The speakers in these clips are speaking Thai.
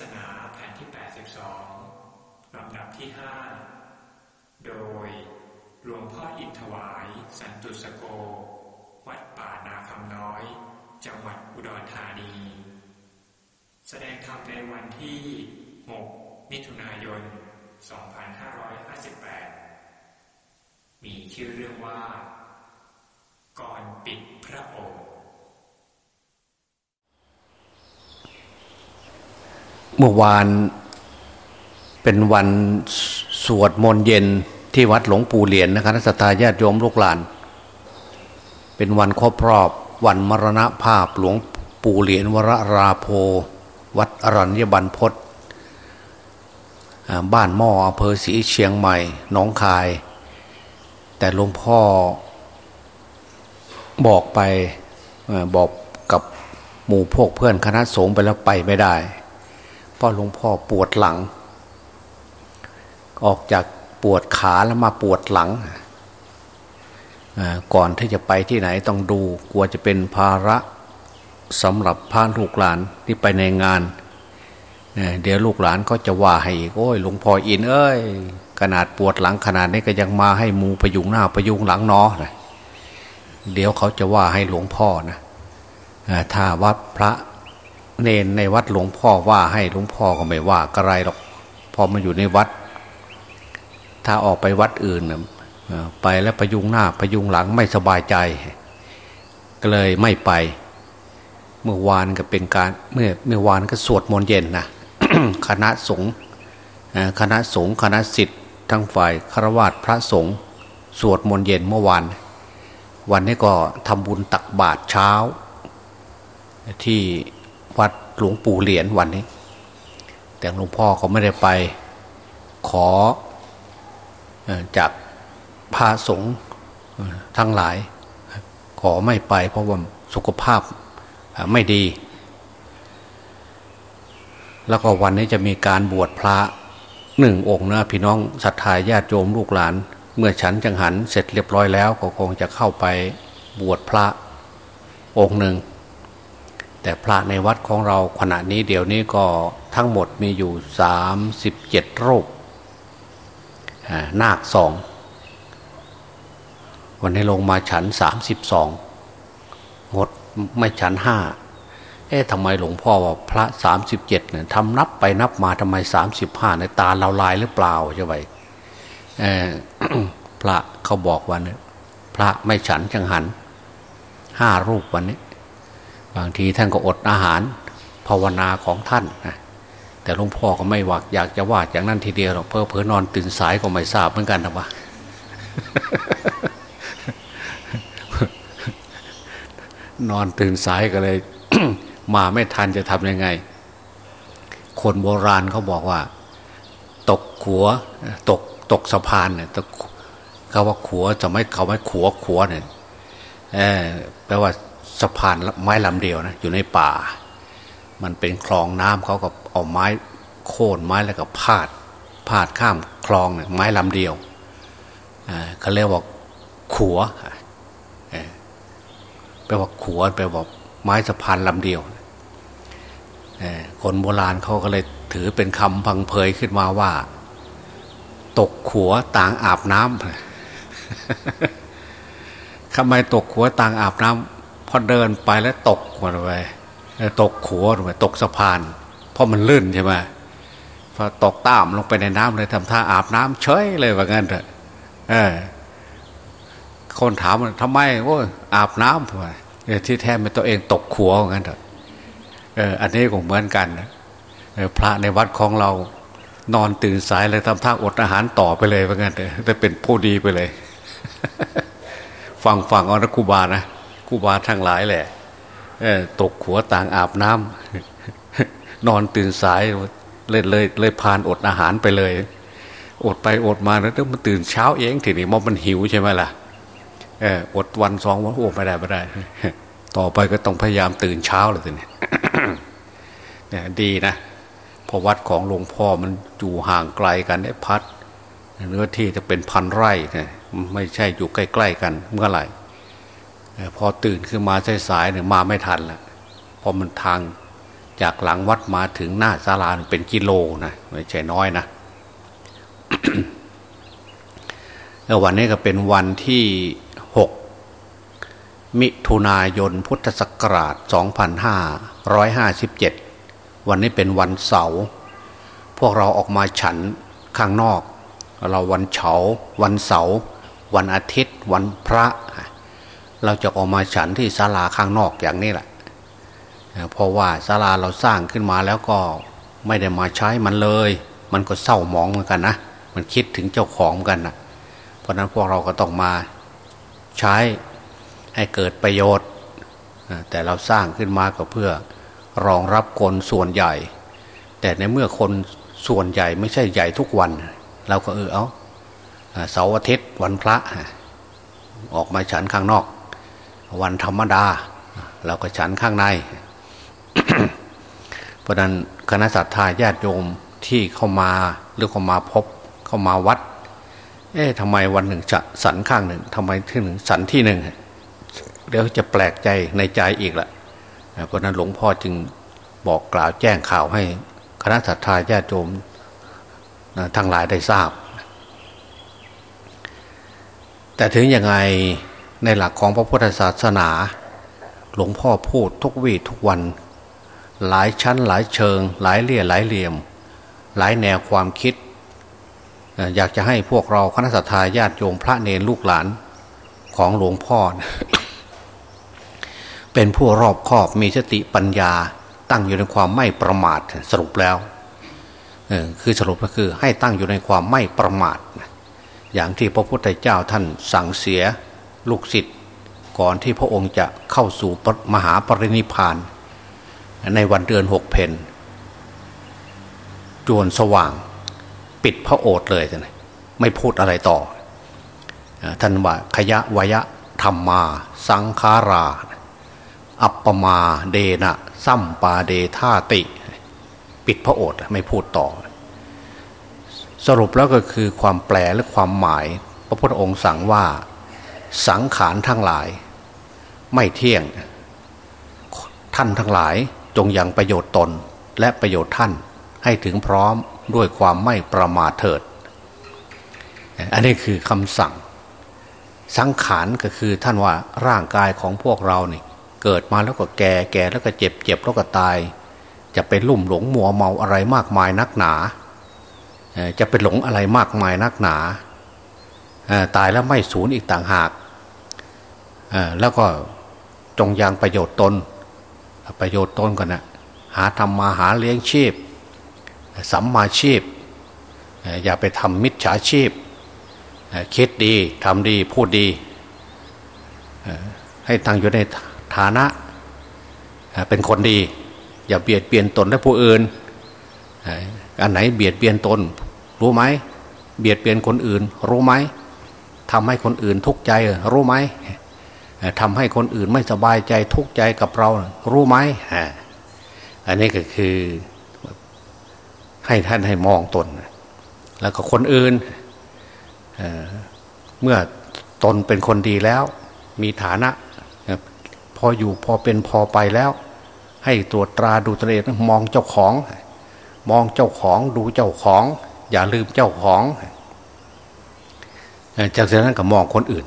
ศนาแผ่นที่ 82 ลำดับที่ 5 โดยหลวงพ่ออินทวาย สันตุสโก วัดป่านาคำน้อย จังหวัดอุดรธานี แสดงธรรมในวันที่ 6 มิถุนายน 2558 มีชื่อเรื่องว่า ก่อนปิดพระโอษฐ์ เมื่อวานเป็นวันสวดมนต์เย็นที่วัดหลวงปู่เหรียญนะครับสัตยาญาติโยมลูกหลาน เป็นวันครบรอบ วันมรณภาพหลวงปู่เหรียญวรราโพ วัดอรัญญบันพศบ้านหม้ออำเภอศรีเชียงใหม่หนองคาย แต่หลวงพ่อบอกไปบอกกับหมู่พวกเพื่อนคณะสงฆ์ไปแล้วไปไม่ได้ พราะหลวงพ่อปวดหลัง ออกจากปวดขาแล้วมาปวดหลัง ก่อนที่จะไปที่ไหนต้องดูกลัวจะเป็นภาระสำหรับพระลูกหลานที่ไปในงาน เดี๋ยวลูกหลานก็จะว่าให้อีกโอ้ยหลวงพ่ออินเอ้ยขนาดปวดหลังขนาดนี้ก็ยังมาให้มูพยุงหน้าพยุงหลังเนอนะเดี๋ยวเขาจะว่าให้หลวงพ่อนะถ้าวัดพระ เนนในวัดหลวงพ่อว่าให้หลวงพ่อก็ไม่ว่ากระไรหรอกพอมาอยู่ในวัด ถ้าออกไปวัดอื่นไปแล้วพยุงหน้าพยุงหลังไม่สบายใจ ก็เลยไม่ไป เมื่อวานก็เป็นการเมื่อเมื่อวานก็สวดมนต์เย็นนะคณะสงฆ์คณะสงฆ์คณะสิทธิ์ทั้งฝ่ายฆราวาสพระสงฆ์สวดมนต์เย็นเมื่อวาน วันนี้ก็ทำบุญตักบาตรเช้าที่ วัดหลวงปู่เหรียญวันนี้ แต่หลวงพ่อเขาไม่ได้ไปขอจากพระสงฆ์ทั้งหลาย ขอไม่ไป เพราะว่าสุขภาพไม่ดี แล้วก็วันนี้จะมีการบวชพระหนึ่งองค์นะพี่น้องศรัทธาญาติโยมลูกหลาน เมื่อฉันจังหันเสร็จเรียบร้อยแล้วก็คงจะเข้าไปบวชพระองค์หนึ่ง แต่พระในวัดของเราขณะนี้เดี๋ยวนี้ก็ทั้งหมดมีอยู่สามสิบเจ็ดรูปนาคสองวันนี้ลงมาฉันสามสิบสองงดไม่ฉันห้าเอ๊ะทำไมหลวงพ่อว่าพระสามสิบเจ็ดเนี่ยทำนับไปนับมาทำไมสามสิบห้าในตาเราลายหรือเปล่าใช่ไหมพระเขาบอกวันนี้พระไม่ฉันจังหันห้ารูปวันนี้ บางทีท่านก็อดอาหารภาวนาของท่านนะแต่หลวงพ่อก็ไม่หว่าอยากจะว่าอย่างนั้นทีเดียวหรอกเพอเพอนอนตื่นสายก็ไม่ทราบเหมือนกันนะว่านอนตื่นสายก็เลย มาไม่ทันจะทำยังไง คนโบราณเขาบอกว่า ตกขัว ตกตกสะพานเนี่ยตกเขาว่าขัวจะไม่เขาไม่ขัวขัวเนี่ยแปลว่า สะพานไม้ลำเดียวนะอยู่ในป่า มันเป็นคลองน้ำเขาก็เอาไม้โค่นไม้แล้วก็พาดพาดข้ามคลองเนี่ยไม้ลำเดียวเขาเรียกว่าขัวแปลว่าขัวแปลว่าไม้สะพานลำเดียวคนโบราณเขาก็เลยถือเป็นคำพังเพยขึ้นมาว่า ตกขัวต่างอาบน้ำทำไมตกขัวต่างอาบน้ำ พอเดินไปแล้วตกหมดไปตกขัวลงไปตกสะพาน เพราะมันลื่นใช่ไหมพอตกตามลงไปในน้ำเลยทำท่าอาบน้ำเฉยเลยว่างั้นเถอะเออคนถามว่าทำไมโอ้อาบน้ำทำไมที่แท้เป็นตัวเองตกขัวว่างั้นเถอะเอออันนี้ก็เหมือนกันนะพระในวัดของเรา นอนตื่นสายเลยทำท่าอดอาหารต่อไปเลยว่างั้นเถอะแต่เป็นผู้ดีไปเลย ฟังฟังอนะครูบานะ ครูบาทั้งหลายแหละตกขัวต่างอาบน้ำนอนตื่นสายเลยเลยเลยพานอดอาหารไปเลย อดไปอดมาแล้วต้องมาตื่นเช้าเองทีนี้มอมันหิวใช่ไหมล่ะเอออดวันสองวันโอ้ไม่ได้ไม่ได้ ต่อไปก็ต้องพยายามตื่นเช้าเลยทีนี้เนี่ยดีนะพอวัดของหลวงพ่อมันอยู่ห่างไกลกันไอ้พัดเนื้อที่จะเป็นพันไร่ไม่ใช่อยู่ใกล้ ๆ กันเมื่อไหร่ พอตื่นขึ้นมาสายๆเนี่ยมาไม่ทันละพราะมันทางจากหลังวัดมาถึงหน้าศาลาเป็นกิโลนะไม่ใช่น้อยนะวันนี้ก็เป็นวันที่หกมิถุนายนพุทธศักราช 2557 วันนี้เป็นวันเสาร์พวกเราออกมาฉันข้างนอก เราวันเฉาวันเสาร์วันอาทิตย์ วันพระ เราจะออกมาฉันที่ศาลาข้างนอกอย่างนี้แหละเพราะว่าศาลาเราสร้างขึ้นมาแล้วก็ไม่ได้มาใช้มันเลย มันก็เศร้าหมองเหมือนกันนะมันคิดถึงเจ้าของกันนะเพราะนั้นพวกเราก็ต้องมาใช้ให้เกิดประโยชน์ แต่เราสร้างขึ้นมาก็เพื่อรองรับคนส่วนใหญ่ แต่ในเมื่อคนส่วนใหญ่ไม่ใช่ใหญ่ทุกวัน เราก็เออเอาเสาร์อาทิตย์วันพระ ออกมาฉันข้างนอก วันธรรมดา เราก็ฉันข้างใน เพราะนั้นคณะสัตยาญาติโยมที่เข้ามาหรือเข้ามาพบเข้ามาวัด เอ๊ะทำไมวันหนึ่งจะสันข้างหนึ่งทำไมที่หนึ่งสันที่หนึ่งเดี๋ยวจะแปลกใจในใจอีกละเพราะนั้นหลวงพ่อจึงบอกกล่าวแจ้งข่าวให้คณะสัตยาญาติโยมทั้งหลายได้ทราบ แต่ถึงยังไง ในหลักของพระพุทธศาสนา หลวงพ่อพูดทุกวี่ทุกวัน หลายชั้นหลายเชิง หลายเลี่ยหลายเหลี่ยม หลายแนวความคิด อยากจะให้พวกเราคณะสัตยาญาติโยมพระเนรลูกหลานของหลวงพ่อ เป็นผู้รอบคอบมีสติปัญญาตั้งอยู่ในความไม่ประมาทสรุปแล้วคือสรุปก็คือให้ตั้งอยู่ในความไม่ประมาท อย่างที่พระพุทธเจ้าท่านสั่งเสีย ลูกศิษย์ก่อนที่พระองค์จะเข้าสู่มหาปรินิพาน ในวันเดือนหกเพนจวนสว่างปิดพระโอษฐ์เลยท่านไม่พูดอะไรต่อท่านว่าขยะวยะธรรมมา สังขารา อัปปมาเดนะซัมปาเดธาติ ปิดพระโอษฐ์ไม่พูดต่อ สรุปแล้วก็คือความแปลและความหมาย พระพุทธองค์สั่งว่า สังขารทั้งหลาย ไม่เที่ยง ท่านทั้งหลายจงยังประโยชน์ตนและประโยชน์ท่านให้ถึงพร้อมด้วยความไม่ประมาทเถิด อันนี้คือคำสั่ง สังขารก็คือท่านว่าร่างกายของพวกเราเนี่ยเกิดมาแล้วก็แก่แก่แล้วก็เจ็บเจ็บแล้วก็ตาย จะไปลุ่มหลงมัวเมาอะไรมากมายนักหนา จะไปหลงอะไรมากมายนักหนา ตายแล้วไม่สูญอีกต่างหากแล้วก็จงยังประโยชน์ตน ประโยชน์ตนก่อนนะหาทำมาหาเลี้ยงชีพสัมมาชีพ อย่าไปทำมิจฉาชีพ คิดดีทำดีพูดดี ให้ตั้งอยู่ในฐานะเป็นคนดี อย่าเบียดเบียนตนและผู้อื่นอันไหนเบียดเบียนตน รู้ไหมเบียดเบียนคนอื่น รู้ไหม ทำให้คนอื่นทุกข์ใจรู้ไหมทำให้คนอื่นไม่สบายใจทุกข์ใจกับเรา รู้ไหมอันนี้ก็คือ ให้ท่านให้มองตน แล้วก็คนอื่นเมื่อตนเป็นคนดีแล้ว มีฐานะ พออยู่พอเป็นพอไปแล้ว ให้ตรวจตราดูตรเองมองเจ้าของ มองเจ้าของดูเจ้าของ อย่าลืมเจ้าของ จากนั้นก็มองคนอื่น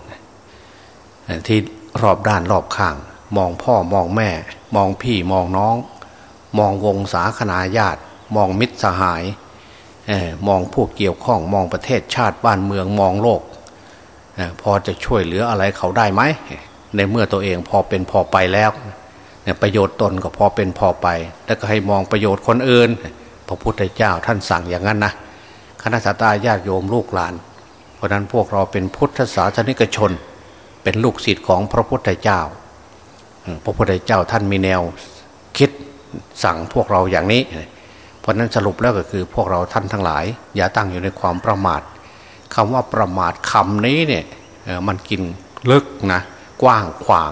ที่รอบด้านรอบข้าง มองพ่อมองแม่ มองพี่มองน้อง มองวงศาคณาญาติ มองมิตรสหายมองผู้เกี่ยวข้องมองประเทศชาติบ้านเมืองมองโลก พอจะช่วยเหลืออะไรเขาได้ไหม ในเมื่อตัวเองพอเป็นพอไปแล้วประโยชน์ตนก็พอเป็นพอไป แล้วก็ให้มองประโยชน์คนอื่น พระพุทธเจ้าท่านสั่งอย่างนั้นนะคณะสัตยาญาติโยมลูกหลาน ราะนั้นพวกเราเป็นพุทธศาสนิกชน เป็นลูกศิษย์ของพระพุทธเจ้า พระพุทธเจ้าท่านมีแนวคิดสั่งพวกเราอย่างนี้ เพราะนั้นสรุปแล้วก็คือพวกเราท่านทั้งหลาย อย่าตั้งอยู่ในความประมาทคำว่าประมาทคำนี้เนี่ยมันกินลึกนะกว้างขวาง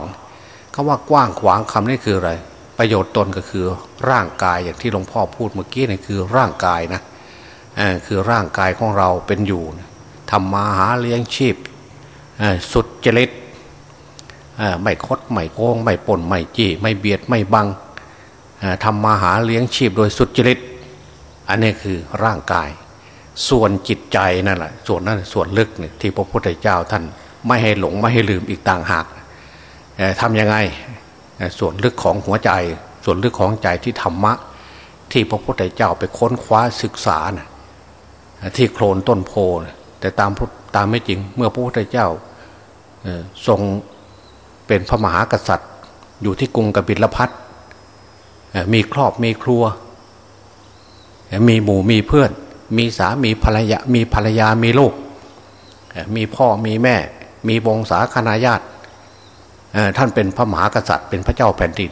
คาว่ากว้างขวางคำนี้คืออะไร ประโยชน์ตนก็คือร่างกายอย่างที่หลวงพ่อพูดเมื่อกี้นี่คือร่างกายนะคือร่างกายของเราเป็นอยู่ ทำมาหาเลี้ยงชีพสุดจริตไม่คดไม่โกงไม่ป่นไม่จี้ไม่เบียดไม่บังทำมาหาเลี้ยงชีพโดยสุดจริตอันนี้คือร่างกาย ส่วนจิตใจนั่นแหละส่วนนั้นส่วนลึกเนี่ยที่พระพุทธเจ้าท่านไม่ให้หลงไม่ให้ลืมอีกต่างหากทำยังไงส่วนลึกของหัวใจ ส่วนลึกของใจที่ธรรมะ ที่พระพุทธเจ้าไปค้นคว้าศึกษานะที่โคลนต้นโพนะ แต่ตามตามไม่จริง เมื่อพระพุทธเจ้าทรงเป็นพระมหากษัตริย์ อยู่ที่กรุงกบิลพัทมีครอบมีครัว มีหมู่มีเพื่อน มีสามีภรรยามีภรรยามีลูก มีพ่อมีแม่ มีวงศาคณาญาติท่านเป็นพระมหากษัตริย์ เป็นพระเจ้าแผ่นดิน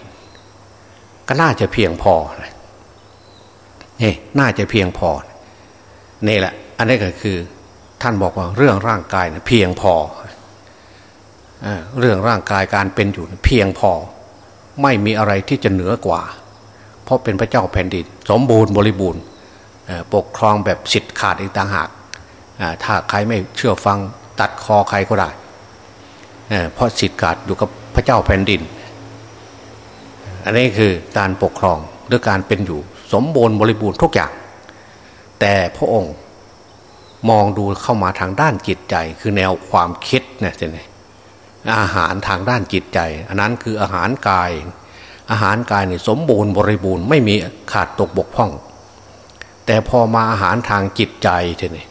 ก็น่าจะเพียงพอนี่น่าจะเพียงพอนี่แหละ อันนี้ก็คือ ท่านบอกว่าเรื่องร่างกายเพียงพอเรื่องร่างกายการเป็นอยู่เพียงพอ ไม่มีอะไรที่จะเหนือกว่า เพราะเป็นพระเจ้าแผ่นดิน สมบูรณ์บริบูรณ์ปกครองแบบสิทธิ์ขาดอีกต่างหากถ้าใครไม่เชื่อฟังตัดคอใครก็ได้เพราะสิทธิ์ขาดอยู่กับพระเจ้าแผ่นดิน อันนี้คือการปกครองหรือการเป็นอยู่ สมบูรณ์บริบูรณ์ทุกอย่าง แต่พระองค์ มองดูเข้ามาทางด้านจิตใจ คือแนวความคิดเนี่ยใช่ไหมอาหารทางด้านจิตใจ อันนั้นคืออาหารกาย อาหารกายเนี่ยสมบูรณ์บริบูรณ์ไม่มีขาดตกบกพร่อง แต่พอมาอาหารทางจิตใจเท่นี่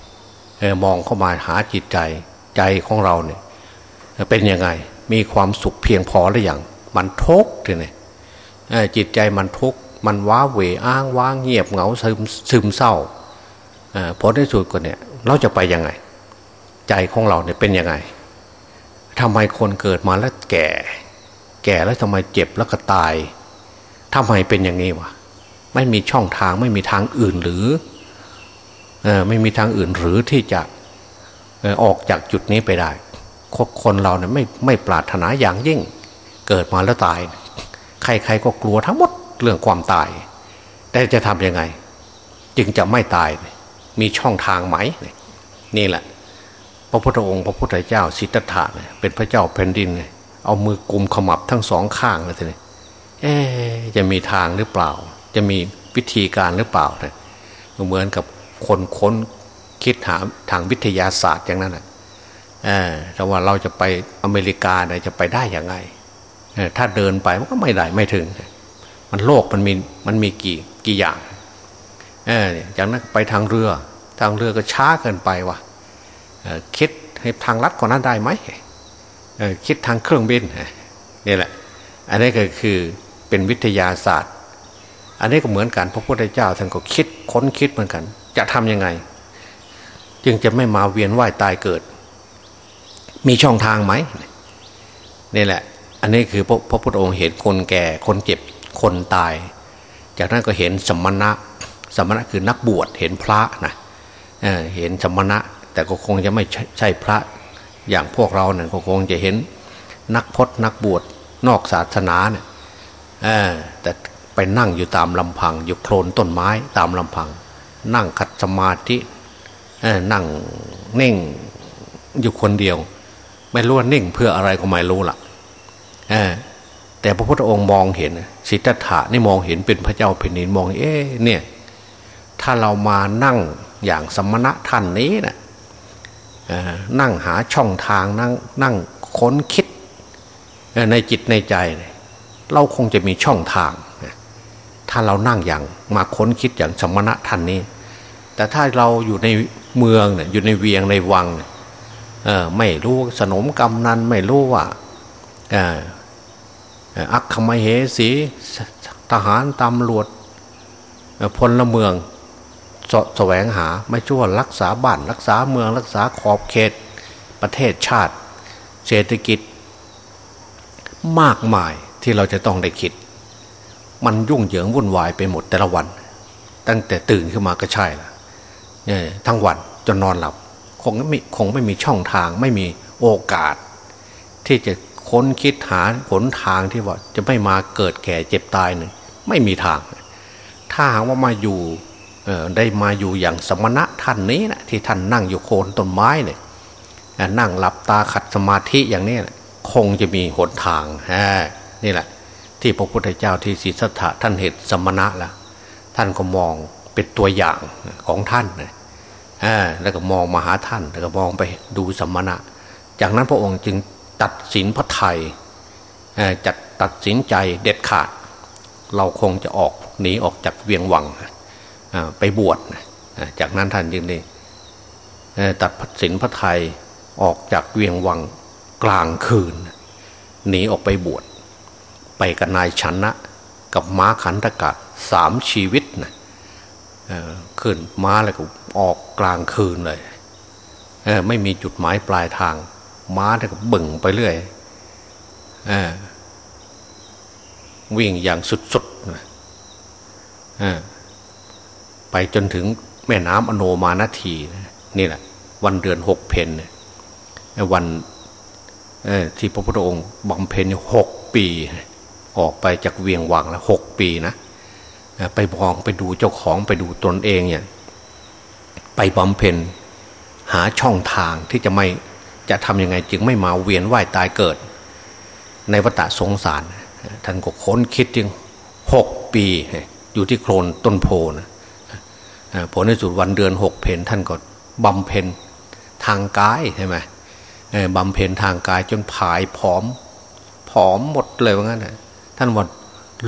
มองเข้ามาหาจิตใจใจของเราเนี่ยเป็นยังไงมีความสุขเพียงพอหรือยังมันทุกข์เท่นี่จิตใจมันทุกข์มันว้าเหวอ้างว้างเงียบเหงาซึมซึมเศร้าผลที่สุดก็เนี่ย เราจะไปยังไง ใจของเราเนี่ยเป็นยังไงทำไมคนเกิดมาแล้วแก่ แก่แล้วทำไมเจ็บแล้วก็ตายทำไมเป็นอย่างนี้วะไม่มีช่องทางไม่มีทางอื่นหรือเออไม่มีทางอื่นหรือที่จะออกจากจุดนี้ไปได้คนเราเนี่ยไม่ไม่ปรารถนาอย่างยิ่ง เกิดมาแล้วตาย ใครๆก็กลัวทั้งหมดเรื่องความตาย แต่จะทำยังไง จึงจะไม่ตาย มีช่องทางไหม นี่แหละ พระพุทธองค์ พระพุทธเจ้าสิทธัตถะเป็นพระเจ้าแผ่นดินเนี่ยเอามือกุมขมับทั้งสองข้างเลยทีนี้เอ๊จะมีทางหรือเปล่า จะมีวิธีการหรือเปล่าเนี่ยเหมือนกับคนค้นคิดหาทางวิทยาศาสตร์อย่างนั้นนะแต่ว่าเราจะไปอเมริกาเนี่ยจะไปได้อย่างไงถ้าเดินไปมันก็ไม่ได้ไม่ถึง มันโลกมันมีมันมีกี่กี่อย่างจากนั้นไปทางเรือ ทางเรือก็ช้าเกินไปว่ะคิดให้ทางลัดกว่านั้นได้ไหมคิดทางเครื่องบินนี่แหละ อันนี้ก็คือเป็นวิทยาศาสตร์ อันนี้ก็เหมือนกันพระพุทธเจ้าท่านก็คิดค้นคิดเหมือนกัน จะทํำยังไง จึงจะไม่มาเวียนว่ายตายเกิด มีช่องทางไหมนี่แหละ อันนี้คือพระพระพุทธองค์เห็นคนแก่คนเจ็บคนตาย จากนั้นก็เห็นสมณะสมณะคือนักบวชเห็นพระนะ เเห็นสมณะ แต่ก็คงจะไม่ใช่พระอย่างพวกเราเนี่ยก็คงจะเห็นนักพจนักบวชนอกศาสนาเนี่ยแต่ไปนั่งอยู่ตามลำพัง อยู่โคลนต้นไม้ตามลำพัง นั่งคัดสมาธินั่งเน่งอยู่คนเดียว ไม่รู้ว่านิ่งเพื่ออะไรก็ไม่รู้ล่ะแต่พระพุทธองค์มองเห็นสิทธัตถะนี่มองเห็นเป็นพระเจ้าแผ่นดินมองเอ๊เนี่ย ถ้าเรามานั่ง อย่างสมณะท่านนี้นะ่ะนั่งหาช่องทางนั่งนั่งค้นคิดในจิตในใจ เราคงจะมีช่องทาง ถ้าเรานั่งอย่างมาค้นคิดอย่างสมณะท่านนี้ แต่ถ้าเราอยู่ในเมืองอยู่ในเวียงในวังไม่รู้สนมกำนันไม่รู้ว่าอักขมเหสีทหารตำรวจพลเมือง สแสวงหาไม่ชั่วรักษาบ้านรักษาเมืองรักษาขอบเขตประเทศชาติ เศรษฐกิจ มากมายที่เราจะต้องได้คิด มันยุ่งเหยิงวุ่นวายไปหมดแต่ละวัน ตั้งแต่ตื่นขึ้นมาก็ใช่ละเนี่ยทั้งวันจนนอนหลับ คงไม่คงไม่มีช่องทางไม่มีโอกาส ที่จะค้นคิดหาหนทางที่ว่าจะไม่มาเกิดแก่เจ็บตายหนึ่งไม่มีทาง ถ้าหากว่ามาอยู่ ได้มาอยู่อย่างสมณะท่านนี้นะที่ท่านนั่งอยู่โคนต้นไม้เนี่ยนั่งหลับตาขัดสมาธิอย่างนี้นะคงจะมีหนทางนี่แหละ ที่พระพุทธเจ้าที่ศีสัทธะท่านเห็นสมณะแล้วท่านก็มองเป็นตัวอย่างของท่านนะแล้วก็มองมาหาท่าน แล้วก็มองไปดูสมณะ จากนั้นพระองค์จึงตัดสินพระไทยจัดตัดสินใจเด็ดขาด เราคงจะออกหนีออกจากเวียงวัง ไปบวชจากนั้นท่านจึงได้ตัดสินพระไทยออกจากเวียงวังกลางคืนหนีออกไปบวช ไปกับนายชนะ กับม้าขันธกะสามชีวิตนะขึ้นม้าแล้วก็ออกกลางคืนเลยไม่มีจุดหมายปลายทาง ม้าแล้วก็บึ่งไปเรื่อยวิ่งอย่างสุดๆ ไปจนถึงแม่น้ำอโนมานาทีนี่แหละวันเดือนหกเพนวันที่พระพุทธองค์บำเพ็ญหกปี ออกไปจากเวียงวังแล้วหกปีนะไปมองไปดูเจ้าของไปดูตนเองเนี่ยไปบำเพ็ญหาช่องทางที่จะไม่จะทำยังไงจึงไม่มาเวียนว่ายตายเกิด ในวัฏสงสาร ท่านก็ค้นคิดจึงหกปี อยู่ที่โคลนต้นโพนะ ผลในสุดวันเดือนหกเพนท่านก็บำเพ็ญทางกายใช่ไหมบำเพ็ญทางกายจนผายผอม ผอมหมดเลยว่างั้นท่านว่า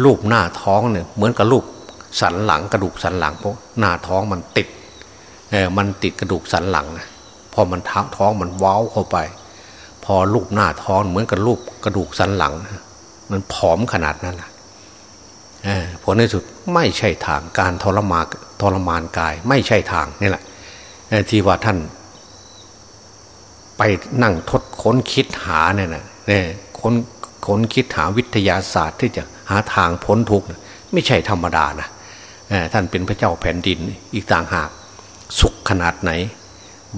รูปหน้าท้องเนี่ยเหมือนกับรูปสันหลังกระดูกสันหลังเพราะหน้าท้องมันติดมันติดกระดูกสันหลังนะพอมันท้องมันว้าวเข้าไป พอรูปหน้าท้องเหมือนกับรูปกระดูกสันหลังนะมันผอมขนาดนั้นนะผลในสุดไม่ใช่ทางการทรมาน ทรมานกาย ไม่ใช่ทางนี่แหละที่ว่าท่าน ไปนั่งทดค้นคิดหาเนี่ยนะเนี่ยค้นค้นคิดหาวิทยาศาสตร์ที่จะหาทางพ้นทุกข์ไม่ใช่ธรรมดานะท่านเป็นพระเจ้าแผ่นดินอีกต่างหาก สุขขนาดไหน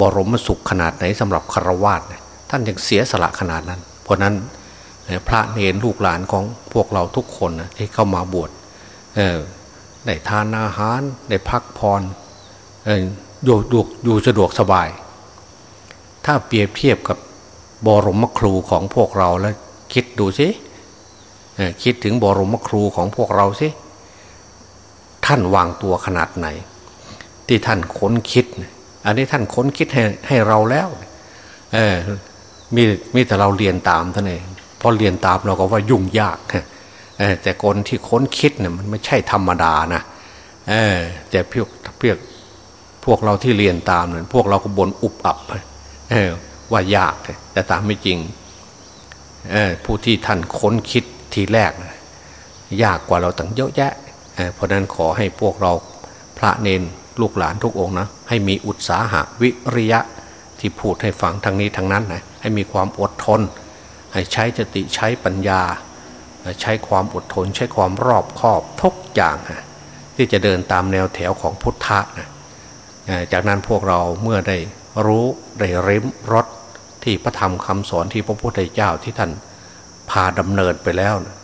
บรมสุขขนาดไหนสำหรับคารวาสท่านยังเสียสละขนาดนั้น เพราะนั้นพระเนรลูกหลานของพวกเราทุกคนนะที่เข้ามาบวช ได้ทานอาหารได้พักผ่อนอยู่อยู่อยู่สะดวกสบาย ถ้าเปรียบเทียบกับบรมครูของพวกเราแล้วคิดดูสิคิดถึงบรมครูของพวกเราสิท่านวางตัวขนาดไหน ที่ท่านค้นคิด อันนี้ท่านค้นคิดให้ให้เราแล้วเออมีมีแต่เราเรียนตามท่านเองพอเรียนตามเราก็ว่ายุ่งยาก แต่คนที่ค้นคิดเนี่ยมันไม่ใช่ธรรมดานะเออแต่เพียกเพียกพวกเราที่เรียนตามเนี่ยพวกเราก็บนอุบอับเออว่ายากแต่ตามไม่จริงเออผู้ที่ท่านค้นคิดทีแรกนะยากกว่าเราตั้งเยอะแยะเเพราะนั้นขอให้พวกเราพระเนนลูกหลานทุกองนะให้มีอุตสาหะวิริยะที่พูดให้ฟังทางนี้ทางนั้นนะให้มีความอดทน ให้ใช้สติใช้ปัญญา ใช้ความอดทนใช้ความรอบคอบทุกอย่างนะที่จะเดินตามแนวแถวของพุทธะนะจากนั้นพวกเราเมื่อได้รู้ได้ริมรสที่พระธรรมคำสอนที่พระพุทธเจ้าที่ท่านพาดำเนินไปแล้วนะ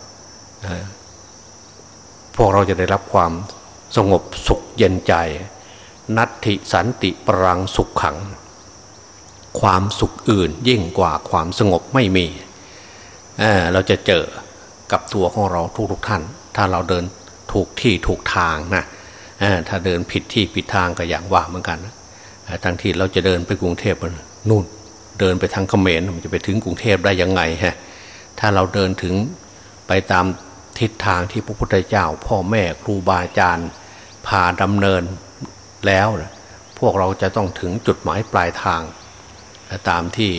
พวกเราจะได้รับความสงบสุขเย็นใจ นัตถิสันติปรังสุขขัง ความสุขอื่นยิ่งกว่าความสงบไม่มี เราจะเจอ กับตัวของเราทุกๆท่าน ถ้าเราเดินถูกที่ถูกทางนะถ้าเดินผิดที่ผิดทางก็อย่างว่าเหมือนกันทั้งที่เราจะเดินไปกรุงเทพนู่นเดินไปทางเขมรมันจะไปถึงกรุงเทพได้ยังไงฮะถ้าเราเดินถึงไปตามทิศทางที่พระพุทธเจ้า พ่อแม่ครูบาอาจารย์พาดำเนินแล้วพวกเราจะต้องถึงจุดหมายปลายทาง ตามที่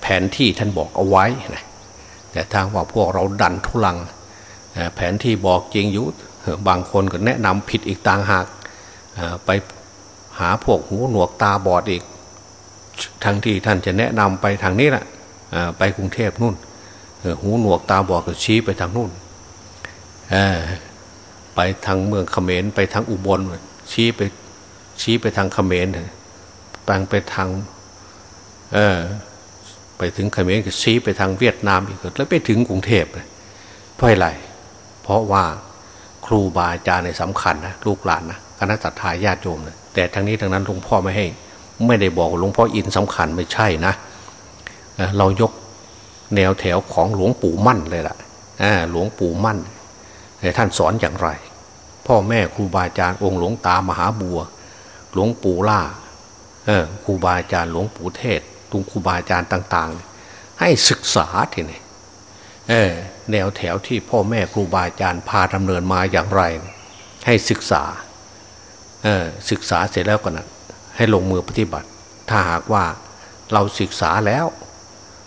แผนที่ท่านบอกเอาไว้นะ แต่ทางว่าพวกเราดันทุลัง แผนที่บอกจริงอยู่บางคนก็แนะนำผิดอีกต่างหากไปหาพวกหูหนวกตาบอดอีก ทั้งที่ท่านจะแนะนำไปทางนี้แหละไปกรุงเทพนู่นหูหนวกตาบอดก็ชี้ไปทางนู่นไปทางเมืองเขมรไปทางอุบลชี้ไปชี้ไปทางเขมรแปลงไปทาง เออ ไปถึงเขมรก็ชี้ไปทางเวียดนามอีกแล้วไปถึงกรุงเทพเพราะอะไร เพราะว่าครูบาอาจารย์ในสำคัญนะลูกหลานนะคณะสัตยาญาติโยมนะแต่ทั้งนี้ทั้งนั้นหลวงพ่อไม่ให้ ไม่ได้บอกหลวงพ่ออินสำคัญไม่ใช่นะเรายกแนวแถวของหลวงปู่มั่นเลยล่ะหลวงปู่มั่นท่านสอนอย่างไร พ่อแม่ครูบาอาจารย์องค์หลวงตามหาบัว หลวงปู่ล่าครูบาอาจารย์หลวงปู่เทศ ตุงครูบาอาจารย์ต่าง ๆ ให้ศึกษาทีนี้แนวแถวที่พ่อแม่ครูบาอาจารย์พาดำเนินมาอย่างไร ให้ศึกษาศึกษาเสร็จแล้วก็นะให้ลงมือปฏิบัติ ถ้าหากว่าเราศึกษาแล้ว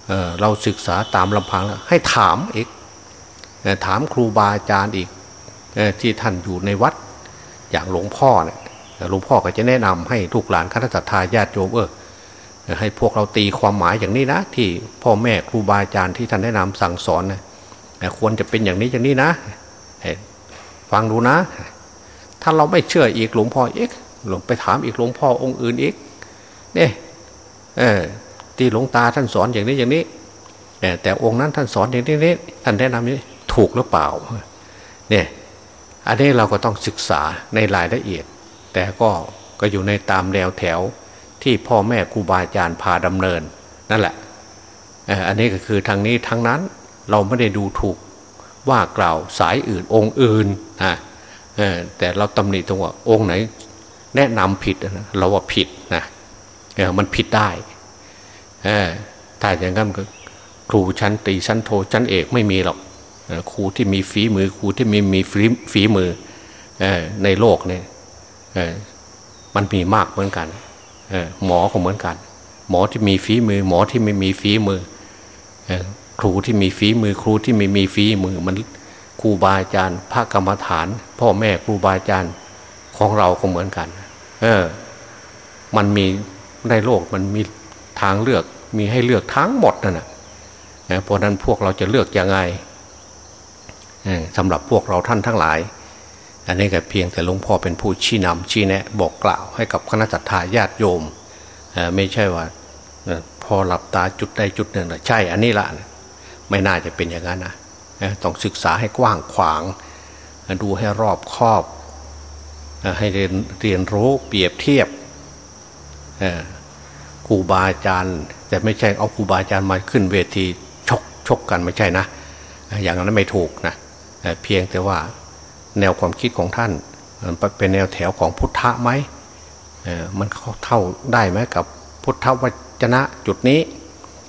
เเราศึกษาตามลำพังแล้วให้ถามอีกถามครูบาอาจารย์อีกที่ท่านอยู่ในวัดอย่างหลวงพ่อเนี่ยหลวงพ่อก็จะแนะนำให้ลูกหลานคณะสัตยาญาติโยมเออ ให้พวกเราตีความหมายอย่างนี้นะ ที่พ่อแม่ครูบาอาจารย์ที่ท่านแนะนำสั่งสอนนะควรจะเป็นอย่างนี้อย่างนี้นะฟังดูนะ ถ้าเราไม่เชื่ออีกหลวงพ่อเอกหลวงไปถามอีกหลวงพ่อองค์อื่นอีกเนี่ยเออที่หลวงตาท่านสอนอย่างนี้อย่างนี้แต่องค์นั้นท่านสอนอย่างนี้ท่านแนะนำนี้ถูกหรือเปล่าเนี่ยอันนี้เราก็ต้องศึกษาในรายละเอียด แต่ก็ก็อยู่ในตามแนวแถว ที่พ่อแม่ครูบาอาจารย์พาดำเนิน นั่นแหละอันนี้ก็คือทางนี้ทั้งนั้นเราไม่ได้ดูถูกว่ากล่าวสายอื่นองค์อื่นนะแต่เราตำหนิตรงว่าองค์ไหน แนะนำผิดนะเราว่าผิดนะมันผิดได้ถ้าอย่างนั้นก็ครูชั้นตีชั้นโทชั้นเอกไม่มีหรอกครูที่มีฝีมือครูที่มีมีฝีฝีมือในโลกเนี่ยมันมีมากเหมือนกัน หมอก็เหมือนกัน หมอที่มีฝีมือ หมอที่ไม่มีฝีมือครูที่มีฝีมือครูที่ไม่มีฝีมือมันครูบาอาจารย์พระกรรมฐาน พ่อแม่ครูบาอาจารย์ของเราก็เหมือนกัน เออ มันมีในโลกมันมีทางเลือกมีให้เลือกทั้งหมดนั่นแหละเพราะนั้นพวกเราจะเลือกยังไงสำหรับพวกเราท่านทั้งหลาย อันนี้ก็เพียงแต่หลวงพ่อเป็นผู้ชี้นำชี้แนะบอกกล่าวให้กับคณะจัตตาญาติโยมไม่ใช่ว่าพอหลับตาจุดใดจุดหนึ่งนะใช่อันนี้ละไม่น่าจะเป็นอย่างนั้นนะต้องศึกษาให้กว้างขวาง ดูให้รอบครอบ ให้เรียนเรียนรู้เปรียบเทียบครูบาอาจารย์แต่ไม่ใช่เอาครูบาอาจารย์มาขึ้นเวทีชกชกกันไม่ใช่นะ อย่างนั้นไม่ถูกนะเพียงแต่ว่า แนวความคิดของท่านเป็นแนวแถวของพุทธะไหมมันเท่าได้ไหมกับพุทธวจนะจุดนี้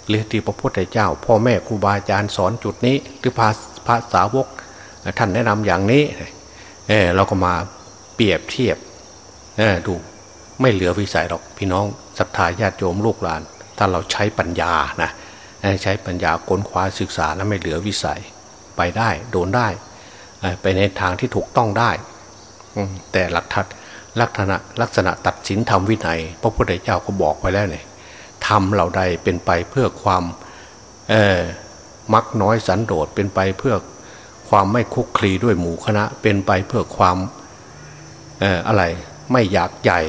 หรือที่พระพุทธเจ้า พ่อแม่ครูบาอาจารย์สอนจุดนี้ หรือภาภาษาวกท่านแนะนำอย่างนี้เเราก็มาเปรียบเทียบดูไม่เหลือวิสัยหรอกพี่น้องศรัทธาญาติโยมลูกหลาน ถ้าเราใช้ปัญญานะใช้ปัญญาค้นคว้าศึกษาแล้วไม่เหลือวิสัยไปได้โดนได้ ไปในทางที่ถูกต้องได้แต่หลักทัดลักษณะลักษณะตัดสินธรรมวินัยพระพุทธเจ้าก็บอกไว้แล้วเนี่ยทำเหล่าใดเป็นไปเพื่อความมักน้อยสันโดษเป็นไปเพื่อความไม่คุกคลีด้วยหมู่คณะ เป็นไปเพื่อความอะไรไม่อยากใหญ่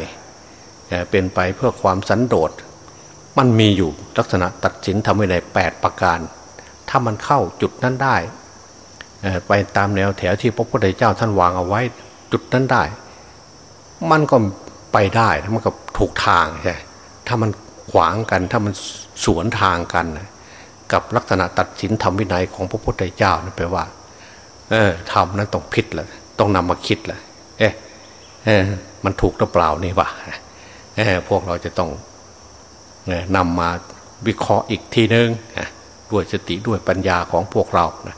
เป็นไปเพื่อความสันโดษมันมีอยู่ลักษณะตัดสินทำไว้ในแปดประการ ถ้ามันเข้าจุดนั้นได้ ไปตามแนวแถวที่พระพุทธเจ้าท่านวางเอาไว้จุดนั้นได้ มันก็ไปได้มันก็ถูกทางใช่ถ้ามันขวางกันถ้ามันสวนทางกัน กับลักษณะตัดสินธรรมวินัยของพระพุทธเจ้านั่นแปลว่า เออทำนั้นต้องพิษแหละต้องนำมาคิดแหละเอ๊ะเออมันถูกหรือเปล่านี่วะเออพวกเราจะต้องนำมาวิเคราะห์อีกทีนึงด้วยสติด้วยปัญญาของพวกเรานะ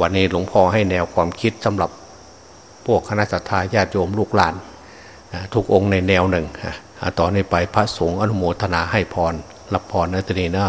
วันนี้หลวงพ่อให้แนวความคิดสำหรับพวกคณะสัตยาญาติโยมลูกหลาน ทุกองค์ในแนวหนึ่งต่อนนี้ไปพระสงฆ์อนุโมทนาให้พรรับพรนะตนีนะ